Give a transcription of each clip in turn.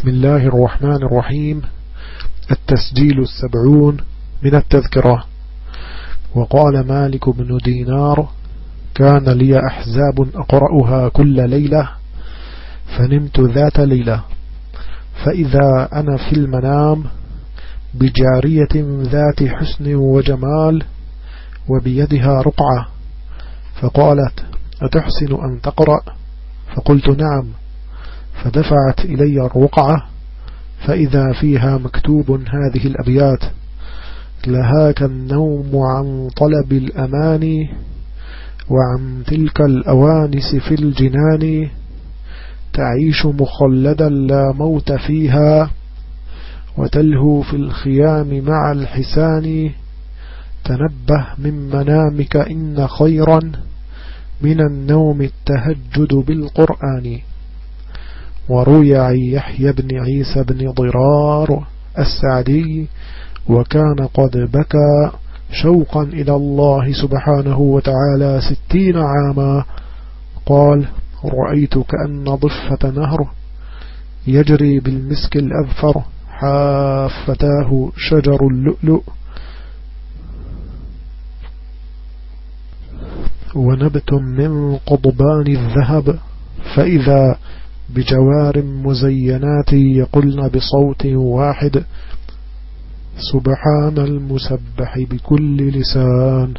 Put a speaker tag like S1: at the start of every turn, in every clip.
S1: بسم الله الرحمن الرحيم. التسجيل السبعون من التذكرة. وقال مالك بن دينار كان لي أحزاب أقرأها كل ليلة فنمت ذات ليلة. فإذا أنا في المنام بجارية ذات حسن وجمال وبيدها رقعة فقالت أتحسن أن تقرأ؟ فقلت نعم. فدفعت إلي الرقعة فإذا فيها مكتوب هذه الأبيات لهاك النوم عن طلب الأمان وعن تلك الأوانس في الجنان تعيش مخلدا لا موت فيها وتلهو في الخيام مع الحسان تنبه من منامك إن خيرا من النوم التهجد بالقرآن. وروي عن يحيى بن عيسى بن ضرار السعدي وكان قد بكى شوقا إلى الله سبحانه وتعالى ستين عاما. قال رأيت كأن ضفة نهر يجري بالمسك الأذفر حافتاه شجر اللؤلؤ. ونبت من قضبان الذهب فإذا بجوار مزينات يقلن بصوت واحد سبحان المسبح بكل لسان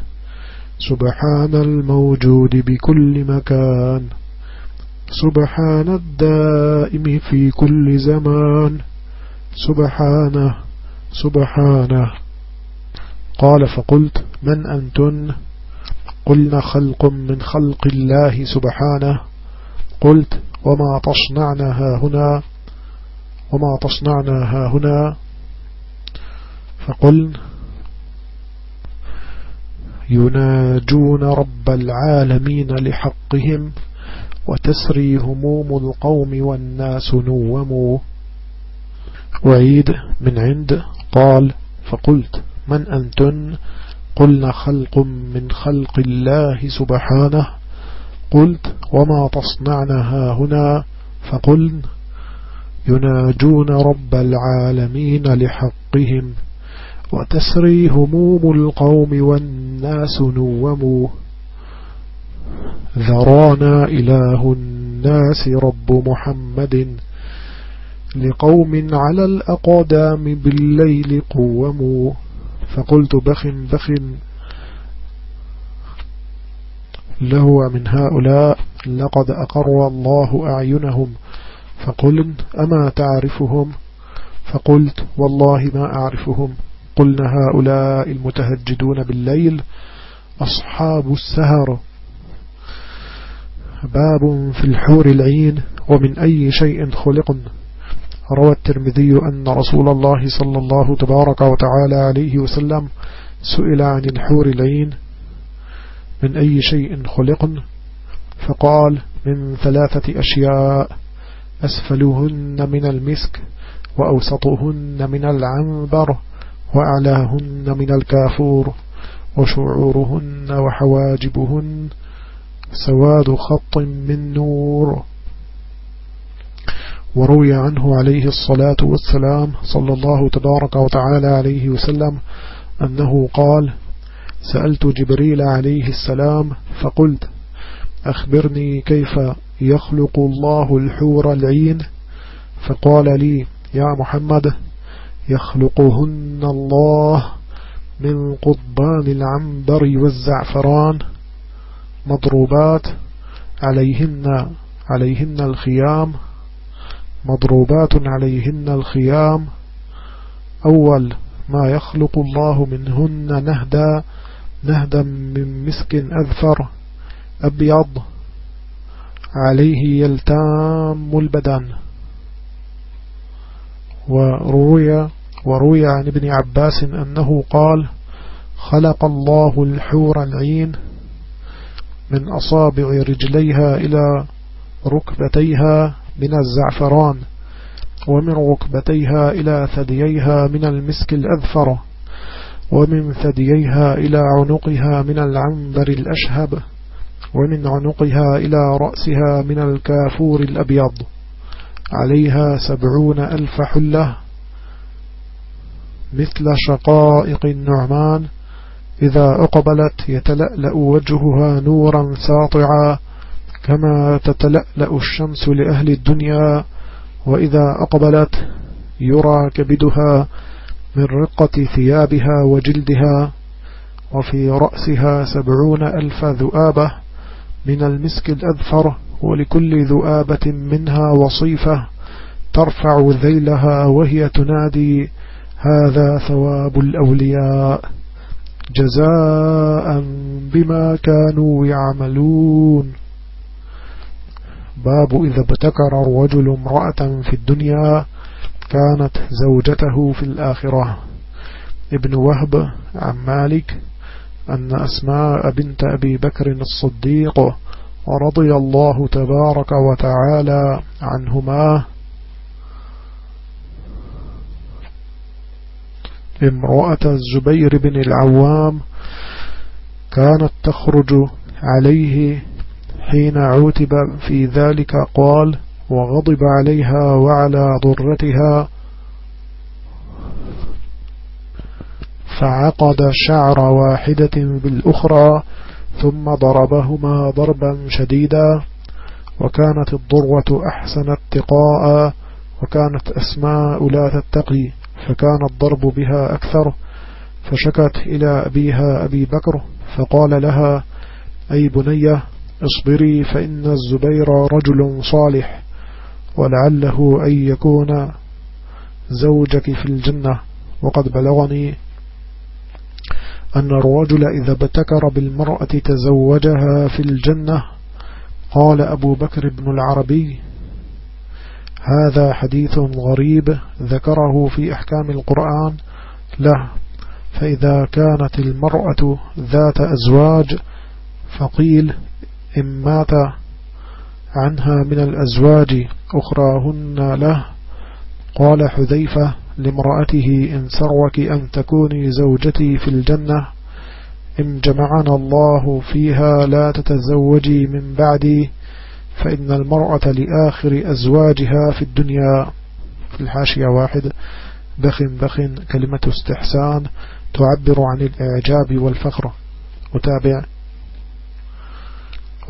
S1: سبحان الموجود بكل مكان سبحان الدائم في كل زمان سبحانه سبحانه قال فقلت من أنتن؟ قلنا خلق من خلق الله سبحانه. قلت وما تصنعنا ها هنا وما تصنعنا ها هنا. فقل يناجون رب العالمين لحقهم وتسري هموم القوم والناس نوموا. وعيد من عند قال فقلت من أنتن؟ قلنا خلق من خلق الله سبحانه. قلت وما تصنعنا هنا فقلن يناجون رب العالمين لحقهم وتسري هموم القوم والناس نوموا ذرانا إله الناس رب محمد لقوم على الأقدام بالليل قوموا فقلت بخ بخ له من هؤلاء لقد أقر الله أعينهم فقلن أما تعرفهم؟ فقلت والله ما أعرفهم. قلنا هؤلاء المتهجدون بالليل أصحاب السهر. باب في الحور العين ومن أي شيء خلقن روى الترمذي أن رسول الله صلى الله تبارك وتعالى عليه وسلم سئل عن الحور العين من أي شيء خلقن فقال من ثلاثة أشياء أسفلهن من المسك وأوسطهن من العنبر وأعلاهن من الكافور وشعورهن وحواجبهن سواد خط من نور. وروي عنه عليه الصلاة والسلام صلى الله تبارك وتعالى عليه وسلم أنه قال سألت جبريل عليه السلام فقلت أخبرني كيف يخلق الله الحور العين؟ فقال لي يا محمد يخلقهن الله من قضبان العنبر والزعفران مضروبات عليهن عليهن الخيام مضروبات عليهن الخيام. أول ما يخلق الله منهن نهدا نهدا من مسك أذفر أبيض عليه يلتام البدن. وروي وروي عن ابن عباس أنه قال خلق الله الحور العين من أصابع رجليها إلى ركبتيها من الزعفران ومن ركبتيها إلى ثدييها من المسك الأذفر. ومن ثدييها إلى عنقها من العنبر الأشهب ومن عنقها إلى رأسها من الكافور الأبيض. عليها سبعون ألف حلة مثل شقائق النعمان. إذا أقبلت يتلألأ وجهها نورا ساطعا كما تتلألأ الشمس لأهل الدنيا. وإذا أقبلت يرى كبدها من رقة ثيابها وجلدها وفي رأسها سبعون ألف ذؤابة من المسك الأذفر ولكل ذؤابة منها وصيفة ترفع ذيلها وهي تنادي هذا ثواب الأولياء جزاء بما كانوا يعملون. باب إذا ابتكر الرجل امرأة في الدنيا كانت زوجته في الآخرة. ابن وهب عن مالك أن أسماء بنت أبي بكر الصديق ورضي الله تبارك وتعالى عنهما. امرأة الزبير بن العوام كانت تخرج عليه حين عوتب في ذلك. قال وغضب عليها وعلى ضرتها فعقد شعر واحدة بالأخرى ثم ضربهما ضربا شديدا وكانت الضروة أحسن اتقاء وكانت أسماء لا تتقي فكان الضرب بها أكثر فشكت إلى أبيها أبي بكر فقال لها أي بنية اصبري فإن الزبير رجل صالح ولعله أن يكون زوجك في الجنة. وقد بلغني أن الرجل إذا ابتكر بالمرأة تزوجها في الجنة قال أبو بكر بن العربي هذا حديث غريب ذكره في أحكام القرآن. له فإذا كانت المرأة ذات أزواج فقيل إن مات عنها من الأزواج أخراهن له. قال حذيفة لامرأته إن سروك أن تكوني زوجتي في الجنة إن جمعنا الله فيها لا تتزوجي من بعدي فإن المرأة لآخر أزواجها في الدنيا. في الحاشية واحد. بخ بخ كلمة استحسان تعبر عن الإعجاب والفخر. وتابع.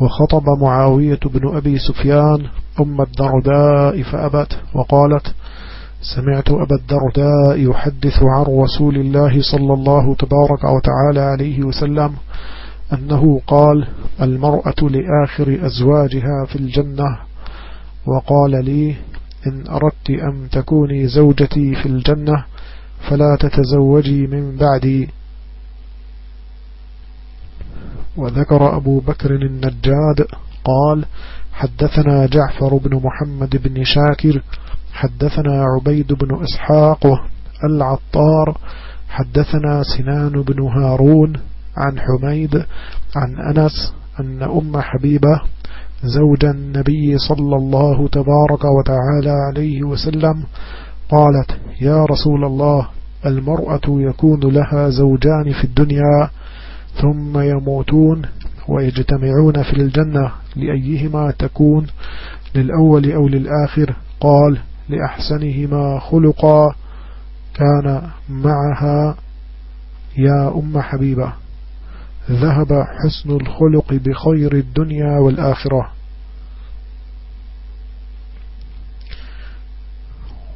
S1: وخطب معاوية بن أبي سفيان أم الدرداء فأبت وقالت سمعت أبا الدرداء يحدث عن رسول الله صلى الله تبارك وتعالى عليه وسلم أنه قال المرأة لآخر أزواجها في الجنة. وقال لي إن أردت أن تكوني زوجتي في الجنة فلا تتزوجي من بعدي. وذكر أبو بكر النجاد قال حدثنا جعفر بن محمد بن شاكر حدثنا عبيد بن إسحاق العطار حدثنا سنان بن هارون عن حميد عن أنس أن أم حبيبة زوج النبي صلى الله تبارك وتعالى عليه وسلم قالت يا رسول الله المرأة يكون لها زوجان في الدنيا ثم يموتون ويجتمعون في الجنة لأيهما تكون للأول أو للآخر. قال لأحسنهما خلقا كان معها يا أم حبيبة. ذهب حسن الخلق بخير الدنيا والآخرة.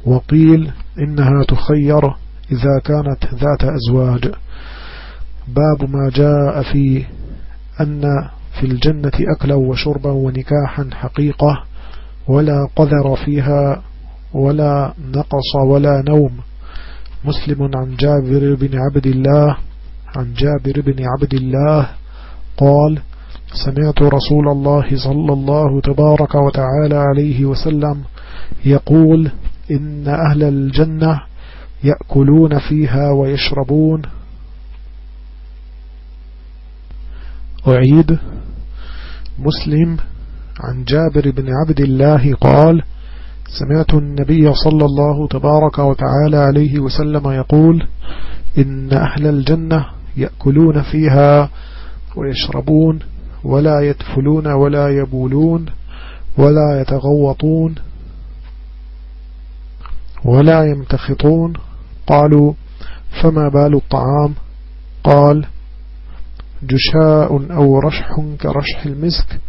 S1: وقيل إنها تخير إذا كانت ذات أزواج. باب ما جاء في أن في الجنة أكلا وشربا ونكاحا حقيقة ولا قذر فيها ولا نقص ولا نوم. مسلم عن جابر بن عبد الله عن جابر بن عبد الله قال سمعت رسول الله صلى الله تبارك وتعالى عليه وسلم يقول إن أهل الجنة يأكلون فيها ويشربون أعيد. مسلم عن جابر بن عبد الله قال سمعت النبي صلى الله تبارك وتعالى عليه وسلم يقول إن أهل الجنة يأكلون فيها ويشربون ولا يدفلون ولا يبولون ولا يتغوطون ولا يمتخطون. قالوا فما بال الطعام؟ قال جشاء أو رشح كرشح المسك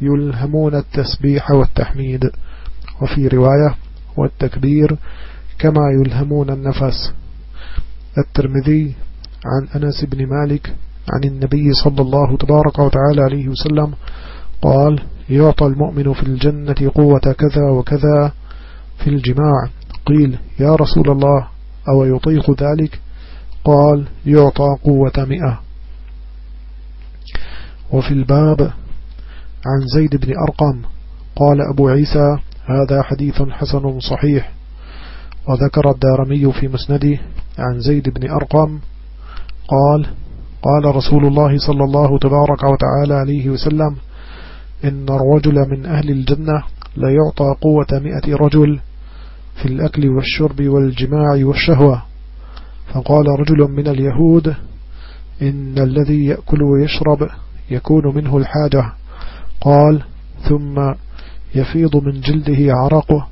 S1: يلهمون التسبيح والتحميد. وفي رواية والتكبير كما يلهمون النفس. الترمذي عن أنس بن مالك عن النبي صلى الله تبارك وتعالى عليه وسلم قال يعطى المؤمن في الجنة قوة كذا وكذا في الجماع. قيل يا رسول الله أو يطيق ذلك؟ قال يعطى قوة مئة. وفي الباب عن زيد بن أرقم قال أبو عيسى هذا حديث حسن صحيح. وذكر الدارمي في مسنده عن زيد بن أرقم قال قال رسول الله صلى الله تبارك وتعالى عليه وسلم إن الرجل من أهل الجنة لا يعطى قوة مئة رجل في الأكل والشرب والجماع والشهوة. فقال رجل من اليهود إن الذي يأكل ويشرب يكون منه الحاجة. قال ثم يفيض من جلده عرقه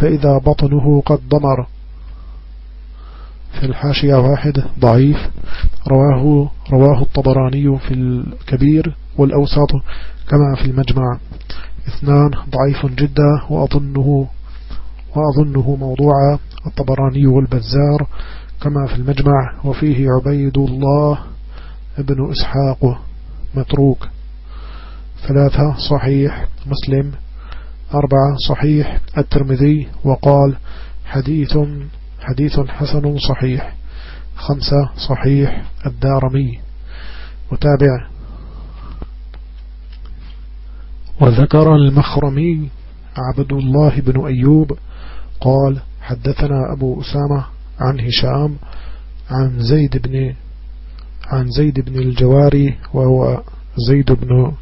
S1: فإذا بطنه قد ضمر في الحاشية واحد ضعيف. رواه, رواه الطبراني في الكبير والأوسط كما في المجمع. اثنان ضعيف جدا وأظنه, وأظنه موضوع الطبراني والبزار كما في المجمع. وفيه عبيد الله ابن إسحاق. متروك. ثلاثة صحيح مسلم. أربعة صحيح الترمذي. وقال حديث حديث حسن صحيح. خمسة صحيح الدارمي. وتابع. وذكر المخرمي عبد الله بن أيوب قال حدثنا أبو أسامة عن هشام عن زيد بن عن زيد بن الجواري وهو زيد بن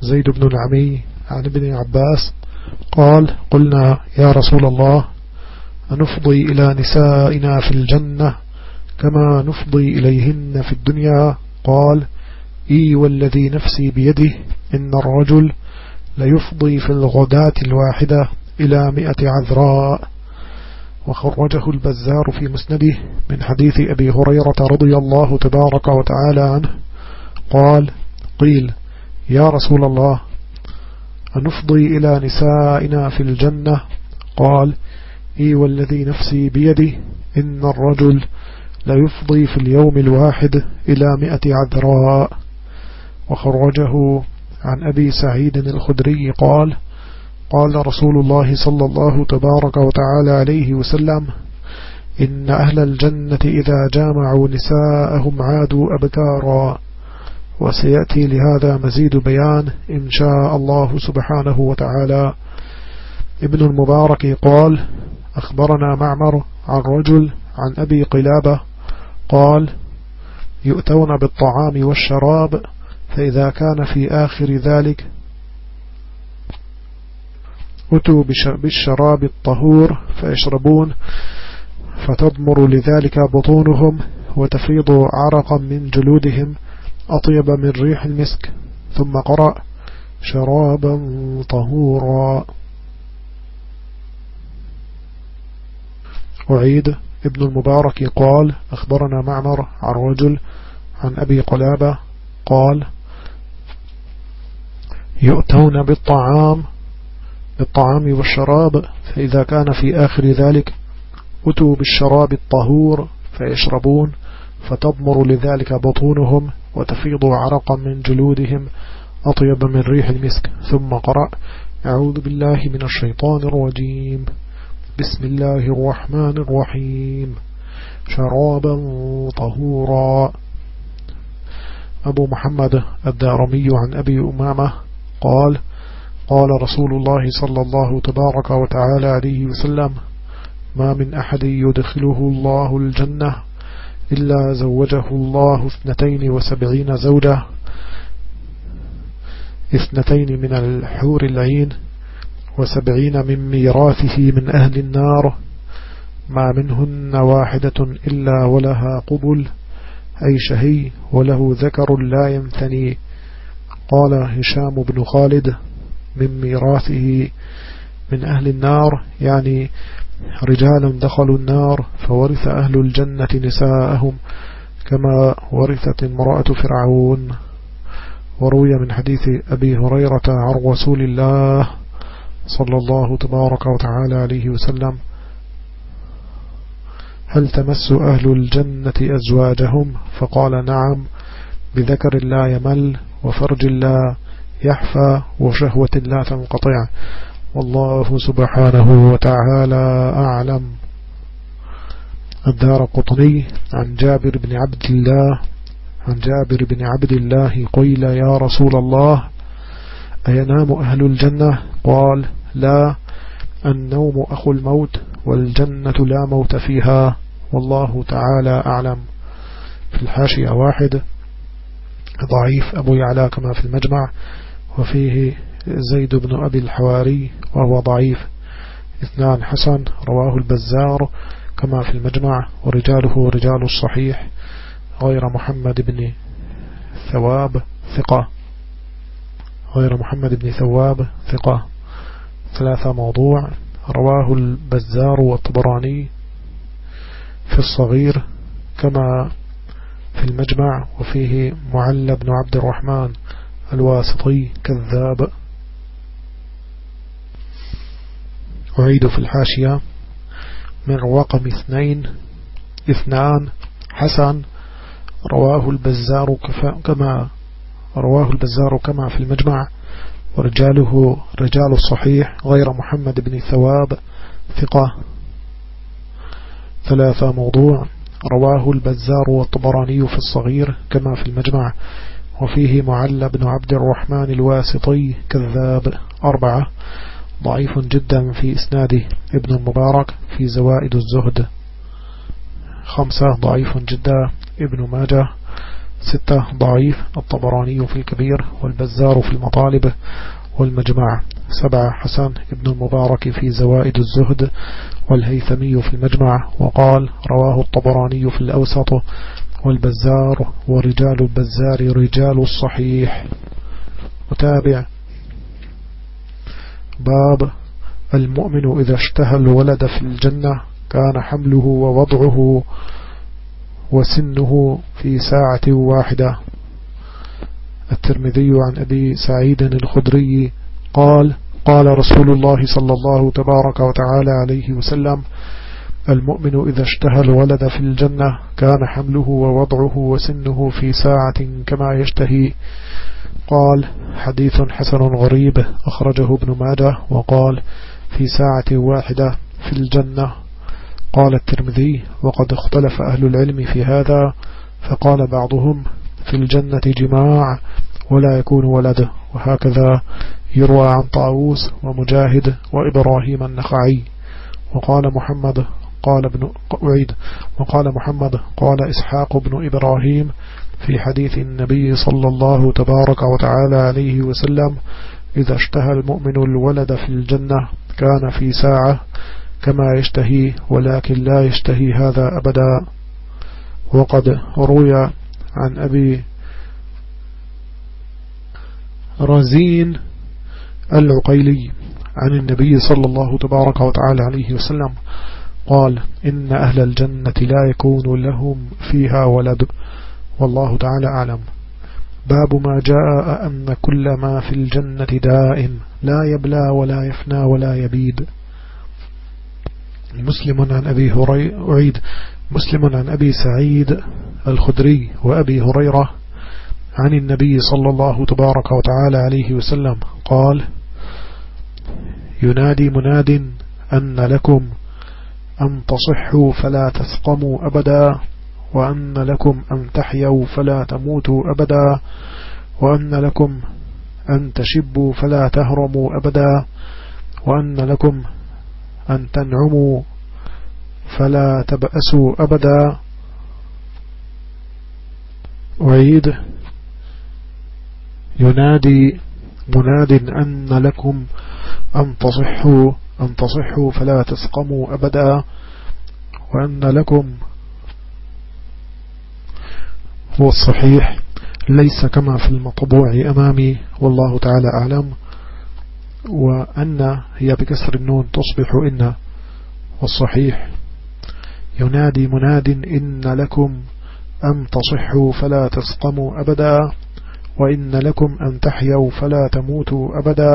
S1: زيد بن العمي عن ابن عباس قال قلنا يا رسول الله نفضي إلى نسائنا في الجنة كما نفضي إليهن في الدنيا؟ قال إي والذي نفسي بيده إن الرجل ليفضي في الغداة الواحدة إلى مئة عذراء. وخرجه البزار في مسنده من حديث أبي هريرة رضي الله تبارك وتعالى عنه. قال قيل يا رسول الله أنفضي إلى نسائنا في الجنة؟ قال إي والذي نفسي بيده إن الرجل ليفضي في اليوم الواحد إلى مئة عذراء. وخرجه عن أبي سعيد الخدري قال قال رسول الله صلى الله تبارك وتعالى عليه وسلم إن أهل الجنة إذا جامعوا نساءهم عادوا أبكارا. وسيأتي لهذا مزيد بيان إن شاء الله سبحانه وتعالى. ابن المبارك قال أخبرنا معمر عن رجل عن أبي قلابة قال يؤتون بالطعام والشراب فإذا كان في آخر ذلك أتوا بالشراب الطهور فيشربون فتضمر لذلك بطونهم وتفيض عرقا من جلودهم أطيب من ريح المسك ثم قرأ شرابا طهورا. أعيد ابن المبارك قال أخبرنا معمر عن رجل عن أبي قلابة قال يؤتون بالطعام بالطعام والشراب فإذا كان في آخر ذلك أتوا بالشراب الطهور فيشربون فتضمر لذلك بطونهم وتفيض عرقا من جلودهم أطيب من ريح المسك. ثم قرأ أعوذ بالله من الشيطان الرجيم. بسم الله الرحمن الرحيم. شرابا طهورا. أبو محمد الدارمي عن أبي أمامة قال قال رسول الله صلى الله تبارك وتعالى عليه وسلم ما من أحد يدخله الله الجنة إلا زوجه الله اثنتين وسبعين زوجة اثنتين من الحور العين وسبعين من ميراثه من أهل النار ما منهن واحدة إلا ولها قبل أي شهي وله ذكر لا يمثني قال هشام بن خالد من ميراثه من أهل النار يعني رجال دخلوا النار فورث أهل الجنة نساءهم كما ورثت امرأة فرعون. وروي من حديث أبي هريرة عن رسول الله صلى الله تبارك وتعالى عليه وسلم هل تمس أهل الجنة أزواجهم؟ فقال نعم بذكر لا يمل وفرج لا يحفى وشهوة لا تنقطع. والله سبحانه وتعالى أعلم. الدار قطني عن جابر بن عبد الله عن جابر بن عبد الله قيل يا رسول الله أينام أهل الجنة؟ قال لا النوم أخو الموت والجنة لا موت فيها. والله تعالى أعلم. في الحاشية واحد ضعيف أبو يعلى كما في المجمع. وفيه زيد بن أبي الحواري وهو ضعيف اثنان حسن رواه البزار كما في المجمع ورجاله رجال الصحيح غير محمد بن ثواب ثقة. غير محمد بن ثواب ثقة. ثلاثة موضوع رواه البزار والطبراني في الصغير كما في المجمع وفيه معل بن عبد الرحمن الواسطي كذاب. أعيد في الحاشية. من رقم اثنين اثنان حسن. رواه البزار كما رواه البزار كما في المجمع. ورجاله رجال الصحيح غير محمد بن ثواب ثقة. ثلاثة موضوع. رواه البزار والطبراني في الصغير كما في المجمع. وفيه معل بن عبد الرحمن الواسطي كذاب أربعة ضعيف جدا في إسناده ابن المبارك في زوائد الزهد. خمسة ضعيف جدا ابن ماجه. ستة ضعيف الطبراني في الكبير والبزار في المطالب والمجمع. سبعة حسن ابن المبارك في زوائد الزهد والهيثمي في المجمع. وقال رواه الطبراني في الأوسط والبزار ورجال البزار رجال الصحيح. وتابع باب المؤمن إذا اشتهى الولد في الجنة كان حمله ووضعه وسنه في ساعة واحدة. الترمذي عن أبي سعيد الخدري قال قال رسول الله صلى الله تبارك وتعالى عليه وسلم المؤمن إذا اشتهى الولد في الجنة كان حمله ووضعه وسنه في ساعة كما يشتهي. قال حديث حسن غريب. أخرجه ابن ماجه وقال في ساعة واحدة في الجنة. قال الترمذي وقد اختلف أهل العلم في هذا فقال بعضهم في الجنة جماع ولا يكون ولده وهكذا يروى عن طاووس ومجاهد وإبراهيم النخعي. وقال محمد قال ابن أعيد وقال محمد قال إسحاق بن إبراهيم في حديث النبي صلى الله تبارك وتعالى عليه وسلم إذا اشتهى المؤمن الولد في الجنة كان في ساعة كما يشتهي ولكن لا يشتهي هذا أبدا. وقد روي عن أبي رزين العقيلي عن النبي صلى الله تبارك وتعالى عليه وسلم قال إن أهل الجنة لا يكون لهم فيها ولد والله تعالى أعلم. باب ما جاء أن كل ما في الجنة دائم لا يبلى ولا يفنى ولا يبيد. مسلم عن أبي هريرة مسلم عن أبي سعيد الخدري وأبي هريرة عن النبي صلى الله تبارك وتعالى عليه وسلم قال ينادي مناد أن لكم أن تصحوا فلا تسقموا أبدا وأن لكم أن تحيوا فلا تموتوا أبدا وأن لكم أن تشبوا فلا تهرموا أبدا وأن لكم أن تنعموا فلا تبأسوا أبدا. أعيد. ينادي مناد أن لكم أن تصحوا أن تصحوا فلا تسقموا أبدا وأن لكم هو الصحيح ليس كما في المطبوع أمامي والله تعالى أعلم وأن هي بكسر النون تصبح إن والصحيح ينادي مناد إن لكم أن تصحوا فلا تسقموا أبدا وإن لكم أن تحيوا فلا تموتوا أبدا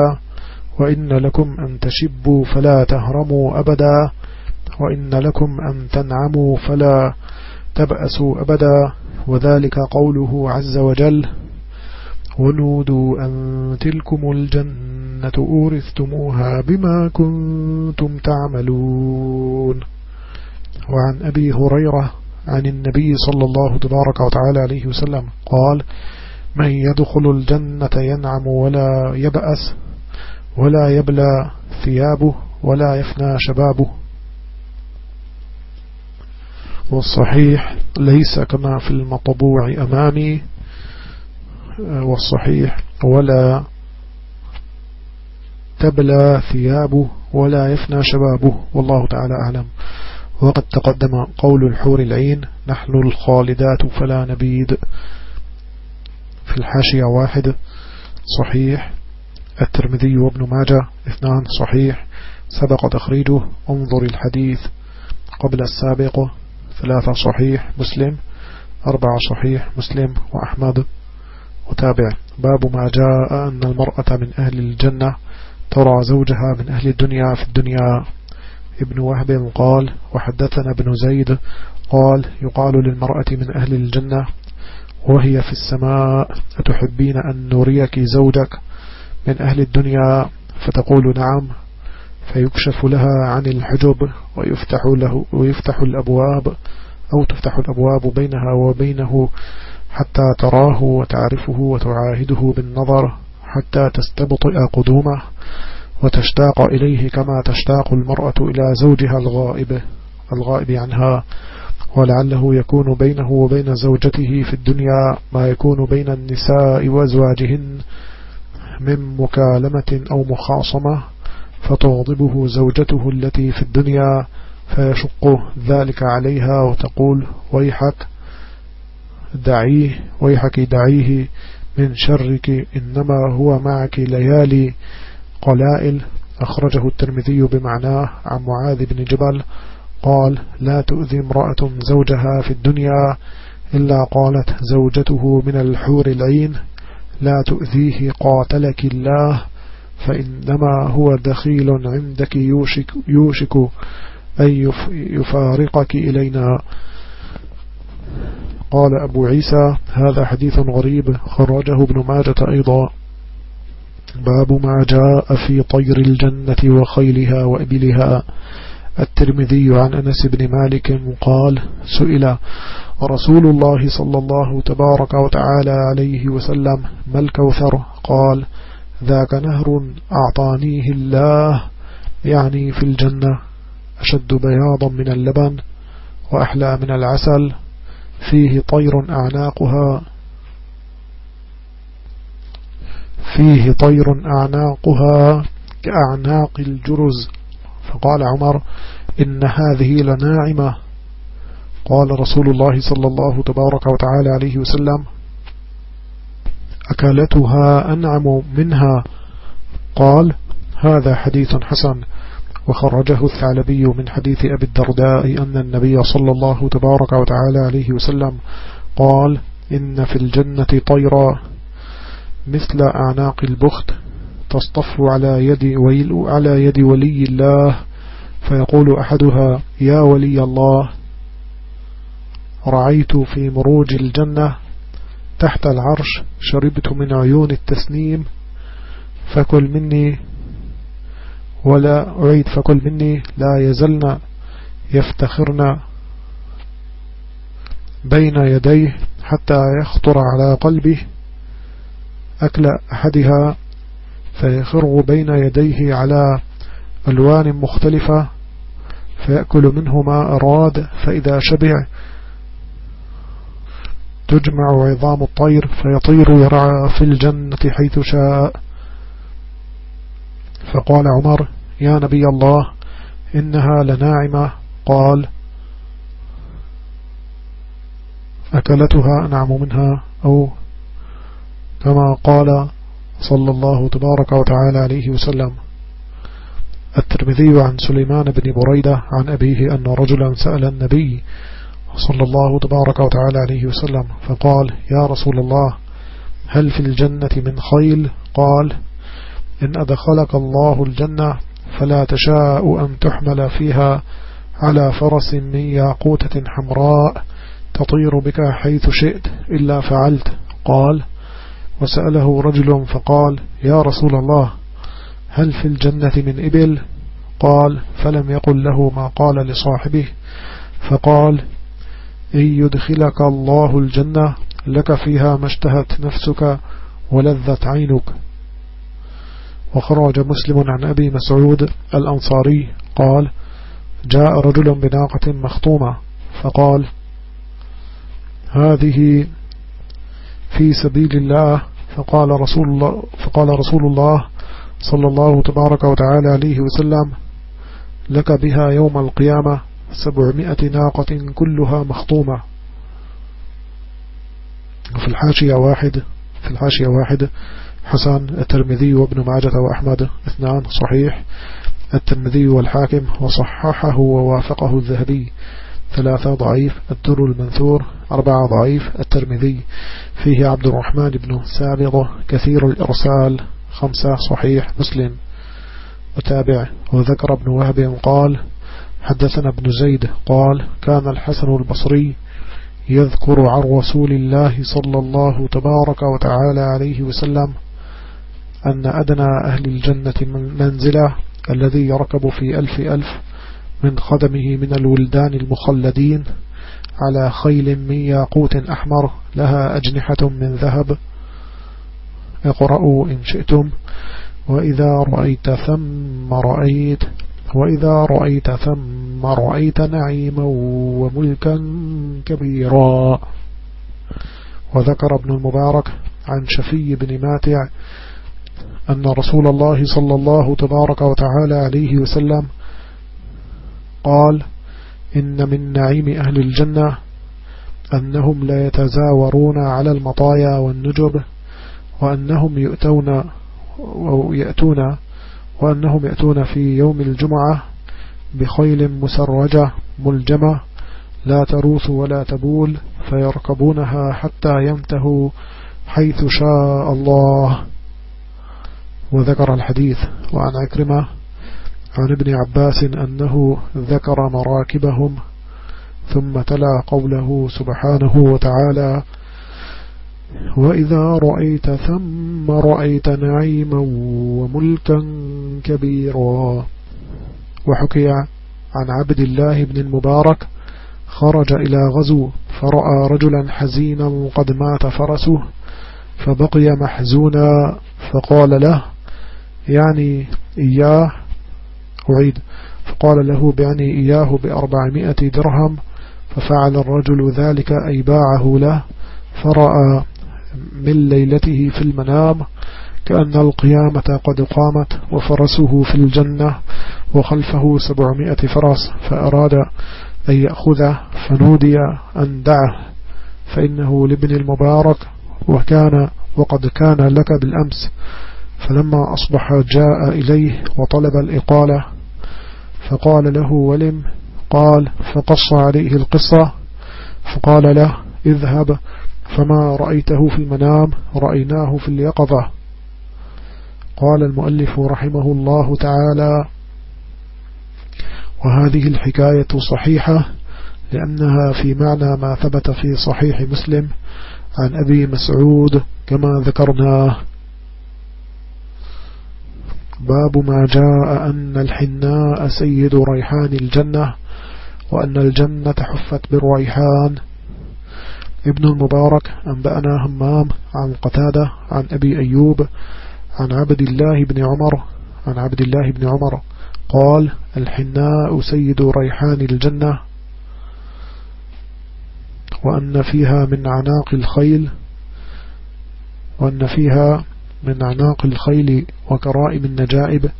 S1: وإن لكم أن تشبوا فلا تهرموا أبدا وإن لكم أن تنعموا فلا تبأسوا أبدا. وذلك قوله عز وجل ونودوا أن تلكم الجنة أورثتموها بما كنتم تعملون. وعن أبي هريرة عن النبي صلى الله تبارك وتعالى عليه وسلم قال من يدخل الجنة ينعم ولا يبأس ولا يبلى ثيابه ولا يفنى شبابه. والصحيح ليس كما في المطبوع أمامي. والصحيح ولا تبلى ثيابه ولا يفنى شبابه. والله تعالى أعلم. وقد تقدم قول الحور العين نحن الخالدات فلا نبيد. في الحاشية واحد. صحيح الترمذي وابن ماجه اثنان صحيح سبق تخريجه انظر الحديث قبل السابق ثلاثة صحيح مسلم أربعة صحيح مسلم وأحمد. وتابع. باب ما جاء أن المرأة من أهل الجنة ترى زوجها من أهل الدنيا في الدنيا. ابن وهب قال وحدثنا ابن زيد قال يقال للمرأة من أهل الجنة وهي في السماء أتحبين أن نريك زوجك؟ من أهل الدنيا فتقول نعم فيكشف لها عن الحجب ويفتح, له ويفتح الأبواب أو تفتح الأبواب بينها وبينه حتى تراه وتعرفه وتعاهده بالنظر حتى تستبطئ قدومه وتشتاق إليه كما تشتاق المرأة إلى زوجها الغائب الغائب عنها. ولعله يكون بينه وبين زوجته في الدنيا ما يكون بين النساء وأزواجهن من مكالمة أو مخاصمة فتغضبه زوجته التي في الدنيا فيشق ذلك عليها وتقول ويحك دعيه ويحك دعيه من شرك إنما هو معك ليالي قلائل. أخرجه الترمذي بمعناه عن معاذ بن جبل قال لا تؤذي امرأة زوجها في الدنيا إلا قالت زوجته من الحور العين لا تؤذيه قاتلك الله فإنما هو دخيل عندك يوشك, يوشك أن يفارقك إلينا. قال أبو عيسى هذا حديث غريب خرجه ابن ماجة أيضا. باب ما جاء في طير الجنة وخيلها وإبلها. الترمذي عن أنس بن مالك قال سئل رسول الله صلى الله تبارك وتعالى عليه وسلم ما الكوثر؟ قال ذاك نهر أعطانيه الله يعني في الجنة أشد بياضا من اللبن وأحلى من العسل فيه طير أعناقها فيه طير أعناقها كأعناق الجرز. فقال عمر إن هذه لناعمة. قال رسول الله صلى الله تبارك وتعالى عليه وسلم أكلتها أنعم منها. قال هذا حديث حسن. وخرجه الثعلبي من حديث أبي الدرداء أن النبي صلى الله تبارك وتعالى عليه وسلم قال إن في الجنة طيرا مثل أعناق البخت. تصطف على يد, ويل على يد ولي الله فيقول أحدها يا ولي الله رعيت في مروج الجنة تحت العرش شربت من عيون التسنيم فكل مني ولا أعيد فكل مني لا يزلن يفتخرن بين يديه حتى يخطر على قلبه أكل أحدها فيخر بين يديه على ألوان مختلفة فيأكل منه ما أراد فإذا شبع تجمع عظام الطير فيطير يرعى في الجنة حيث شاء. فقال عمر يا نبي الله إنها لناعمة. قال أكلتها أنعم منها أو كما قال صلى الله تبارك وتعالى عليه وسلم. الترمذي عن سليمان بن بريدة عن أبيه أن رجلا سأل النبي صلى الله تبارك وتعالى عليه وسلم فقال يا رسول الله هل في الجنة من خيل؟ قال إن أدخلك الله الجنة فلا تشاء أن تحمل فيها على فرس من ياقوتة حمراء تطير بك حيث شئت إلا فعلت. قال وسأله رجل فقال يا رسول الله هل في الجنة من إبل؟ قال فلم يقل له ما قال لصاحبه. فقال إن يدخلك الله الجنة لك فيها ما اشتهت نفسك ولذت عينك. وخرج مسلم عن أبي مسعود الأنصاري قال جاء رجل بناقة مخطومة فقال هذه في سبيل الله. فقال رسول الله, فقال رسول الله صلى الله تبارك وتعالى عليه وسلم لك بها يوم القيامة سبعمائة ناقة كلها مخطومة. وفي الحاشية واحد في الحاشية واحد حسن الترمذي وابن ماجة وأحمد اثنان صحيح الترمذي والحاكم وصححه ووافقه الذهبي. ثلاثة ضعيف الدر المنثور أربعة ضعيف الترمذي فيه عبد الرحمن بن سابغة كثير الإرسال خمسة صحيح مسلم. وتابع وذكر ابن وهب قال حدثنا ابن زيد قال كان الحسن البصري يذكر عن رسول الله صلى الله تبارك وتعالى عليه وسلم أن أدنى أهل الجنة منزله الذي يركب في ألف ألف من خدمه من الولدان المخلدين على خيل من ياقوت أحمر لها أجنحة من ذهب. اقرأوا إن شئتم. وإذا رأيت ثم رأيت وإذا رأيت ثم رأيت نعيما وملكا كبيرا. وذكر ابن المبارك عن شفي بن ماتع أن رسول الله صلى الله تبارك وتعالى عليه وسلم قال إن من نعيم أهل الجنة أنهم لا يتزاورون على المطايا والنجب وأنهم يؤتون أو يأتون وأنهم يأتون في يوم الجمعة بخيل مسرجة ملجمة لا تروث ولا تبول فيركبونها حتى ينتهوا حيث شاء الله. وذكر الحديث وعن عكرمة عن ابن عباس أنه ذكر مراكبهم ثم تلا قوله سبحانه وتعالى وإذا رأيت ثم رأيت نعيما وملكا كبيرا. وحكي عن عبد الله بن المبارك خرج إلى غزو فرأى رجلا حزينا قد مات فرسه فبقي محزونا فقال له يعني إياه أعيد فقال له بعني إياه بأربعمائة درهم ففعل الرجل ذلك أي باعه له فرأى من ليلته في المنام كأن القيامة قد قامت وفرسه في الجنة وخلفه سبعمائة فرس فأراد أن يأخذه فنودي أن دعه فإنه لابن المبارك وكان وقد كان لك بالأمس فلما أصبح جاء إليه وطلب الإقالة فقال له ولم؟ قال فقص عليه القصة. فقال له اذهب فما رأيته في المنام رأيناه في اليقظة. قال المؤلف رحمه الله تعالى وهذه الحكاية صحيحة لأنها في معنى ما ثبت في صحيح مسلم عن أبي مسعود كما ذكرناه باب ما جاء أن الحناء سيد ريحان الجنة وأن الجنة حفت بالريحان. ابن المبارك أنبأنا همام عن قتادة عن أبي أيوب عن عبد الله بن عمر عن عبد الله بن عمر قال الحناء سيد ريحان الجنة وأن فيها من عناق الخيل وأن فيها من عناق الخيل وكرائم النجائب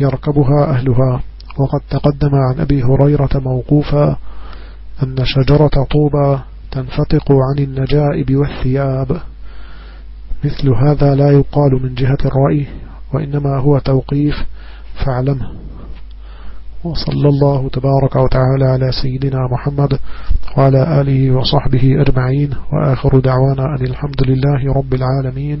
S1: يركبها أهلها. وقد تقدم عن أبي هريرة موقوفا أن شجرة طوبى تنفتق عن النجائب والثياب. مثل هذا لا يقال من جهة الرأي وإنما هو توقيف فاعلمه. وصلى الله تبارك وتعالى على سيدنا محمد وعلى آله وصحبه أجمعين. وآخر دعوانا أن الحمد لله رب العالمين.